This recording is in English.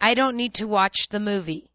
I don't need to watch the movie.